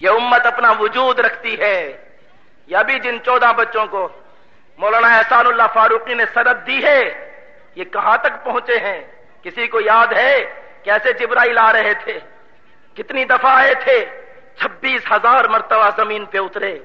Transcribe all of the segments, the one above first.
یہ امت اپنا وجود رکھتی ہے۔ یا بھی جن چودہ بچوں کو مولانا احسان اللہ فاروقی نے سرد دی ہے، یہ کہاں تک پہنچے ہیں؟ کسی کو یاد ہے کیسے جبرائیل آ رہے تھے؟ کتنی دفعہ آئے تھے؟ چھبیس ہزار مرتبہ زمین پہ اترے۔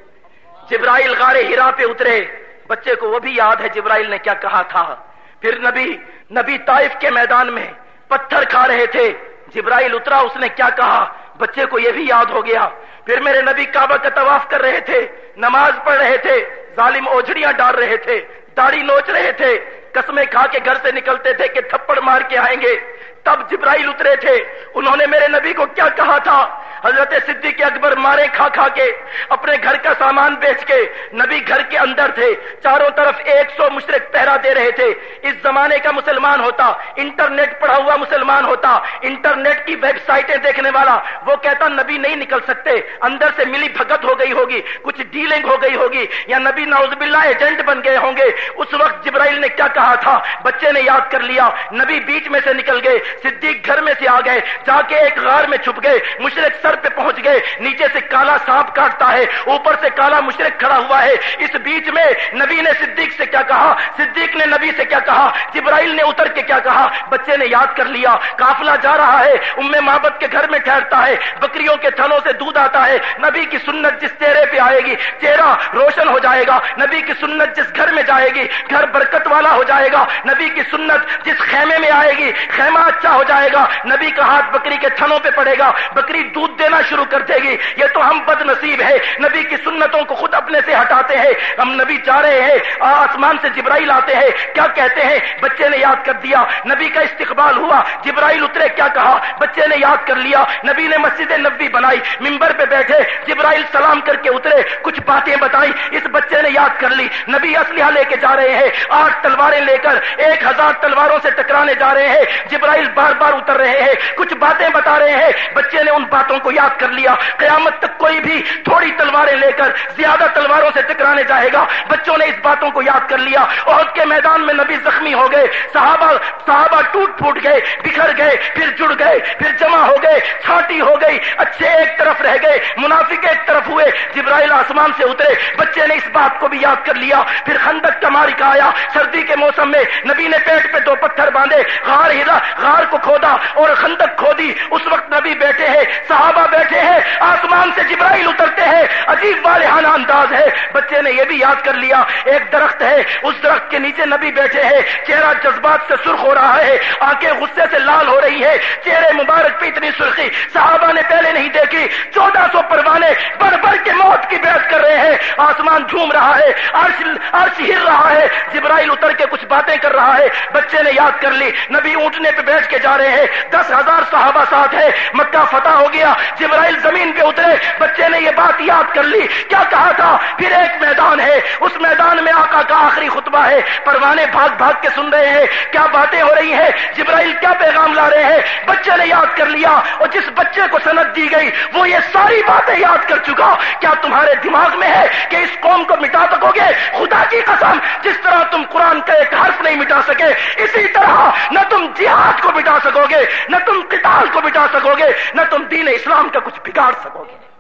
جبرائیل غار ہیرا پہ اترے۔ بچے کو وہ بھی یاد ہے جبرائیل نے کیا کہا تھا۔ پھر نبی نبی طائف کے میدان میں پتھر کھا رہے تھے۔ جبرائیل اترا، اس نے کیا کہا؟ بچے کو یہ بھی یاد ہو گیا۔ پھر میرے نبی کعبہ کا طواف کر رہے تھے، نماز پڑھ رہے تھے، ظالم اوجڑیاں ڈال رہے تھے، داڑھی نوچ رہے تھے، قسمیں کھا کے گھر سے نکلتے تھے کہ تھپڑ مار کے آئیں گے۔ تب جبرائیل اترے تھے، انہوں نے میرے نبی کو کیا کہا تھا؟ حضرت صدیق اکبر مارے کھا کھا کے، اپنے گھر کا سامان بیچ کے، نبی گھر کے اندر تھے۔ چاروں طرف ایک سو مشرق پہرا دے رہے تھے۔ اس زمانے کا مسلمان ہوتا، انٹرنیٹ پڑھا ہوا مسلمان ہوتا، انٹرنیٹ کی ویب سائٹیں دیکھنے والا، وہ کہتا نبی نہیں نکل سکتے، اندر سے ملی بھگت ہو گئی ہوگی، کچھ ڈیلنگ ہو گئی ہوگی، یا نبی نوز باللہ ایجنٹ بن گئے ہوں گے۔ اس وقت جبرائیل نے کیا کہا تھا؟ بچے نے یاد کر لیا، نبی بیچ میں سے نکل گئے، صدیق گھر میں سے آ گئے، جا کے ایک غار میں چھپ گئے، مشرق سر پہ پہنچ گئے، نیچے سے کالا سانپ کاٹتا ہے، اوپر سے کالا مشرق کھڑا ہوا ہے۔ اس بیچ میں نبی نے صدیق سے کیا کہا؟ صدیق نے نبی سے کیا کہا؟ جبرائیل نے اتر کے کیا کہا؟ بچے نے یاد کر لیا۔ کافلا جا رہا ہے، ام محبت کے گھر میں ٹھہرتا ہے۔ بکریوں کے تھنوں سے دودھ آتا ہے۔ نبی کی سنت جس چہرے پہ آئے گی، چہرہ روشن ہو جائے گا۔ نبی کی سنت جس گھر میں جائے گی، گھر برکت والا ہو جائے گا۔ نبی کی سنت جس خیمے میں آئے گی، خیمہ اچھا ہو جائے گا۔ نبی کا ہاتھ بکری کے تھنوں پہ پڑے گا۔ بکری دودھ دینا شروع کر دے گی۔ یہ تو ہم بد نصیب ہے نبی کی سنتوں کو خود اپنے سے ہٹاتے ہیں۔ ہم نبی جا رہے ہیں۔ آسمان سے جبرائیل آتے ہیں۔ کیا کہتے ہیں؟ بچے نے یاد کر دیا۔ نبی کا استقبال ہوا۔ جبرائیل اترے، کیا کہا؟ بچے نے یاد کر لیا۔ نبی نے مسجد نبی بنائی۔ ممبر پہ بیٹھے۔ جبرائیل سلام کر کے اترے۔ کچھ باتیں بتائی اس بچے نے یاد کر لی۔ نبی اسلحہ لے کے جا رہے ہیں۔ آٹھ تلواریں لے کر ایک ہزار تلواروں سے ٹکرانے جا رہے ہیں۔ جبرائیل بار بار اتر رہے ہیں۔ کچھ باتیں بتا رہے ہیں۔ بچے نے ان باتوں کو یاد کر لیا۔ قیامت تک کوئی بھی تھوڑی تلواریں لے کر زیادہ تلواروں سے ٹکرانے جائے گا۔ بچوں نے اس باتوں کو یاد کر لیا۔ اور کے میدان میں نبی زخمی ہو گئے۔ صحابہ صحابہ ٹوٹ پھوٹ گئے، بکھر گئے، پھر جڑ گئے، پھر جمع ہو گئے چھاٹی ہو گئی، اچھے ایک طرف رہ گئے، منافق ایک طرف ہوئے، جبرائیل آسمان سے اترے۔ بچے نے اس بات کو بھی یاد کر لیا۔ پھر خندق کا مارکا آیا۔ سردی کے موسم میں نبی نے پیٹ پہ دو پتھر باندھے، غار ہلا، غار کو کھودا اور خندق کھودی اس وقت نبی بیٹھے ہیں صحابہ بیٹھے ہیں، آسمان سے جبرائیل اترتے ہیں۔ عجیب والحانہ انداز ہے۔ بچے نے یہ بھی یاد کر لیا، ایک درخت ہے، اس درخت کے نیچے نبی بیٹھے ہیں۔ چہرہ جذبات سے سرخ ہو رہا ہے، آنکھیں غصے سے لال ہو رہی ہے چہرے مبارک پہ اتنی سرخی، صحابہ نے پہلے نہیں دیکھی۔ چودہ سو پروانے بڑھ بڑھ کے موت کی بیعت کر رہے ہیں۔ آسمان جھوم رہا ہے، عرش عرش ہر رہا ہے۔ جبرائیل اتر کے کچھ باتیں کر رہا ہے۔ بچے نے یاد کر لی، نبی اونٹنے پہ بیٹھ کے جا رہے ہیں۔ دس ہزار صحابہ ساتھ ہے مکہ فتح ہو گیا جبرائیل زمین پہ اترے، بچے نے یہ بات یاد کر لی۔ کیا کہا تھا؟ پھر ایک میدان ہے۔ اس میدان میں آقا کا آخری خطبہ ہے۔ پروانے بھاگ بھاگ کے سن رہے ہیں۔ کیا باتیں ہو رہی ہیں؟ جبرائیل کیا پیغام لا رہے ہیں؟ بچے نے یاد کر لیا۔ اور جس بچے کو سند دی گئی، وہ یہ ساری باتیں یاد کر چکا۔ کیا تمہارے دماغ میں ہے کہ اس قوم کو مٹا سکو گے؟ خدا کی قسم، جس طرح تم قرآن کا ایک حرف نہیں مٹا سکے، اسی طرح نہ تم جہاد کو مٹا سکو گے، نہ تم قتال کو مٹا سکو گے، نہ تم دین اسلام کا کچھ بگاڑ سکو گے۔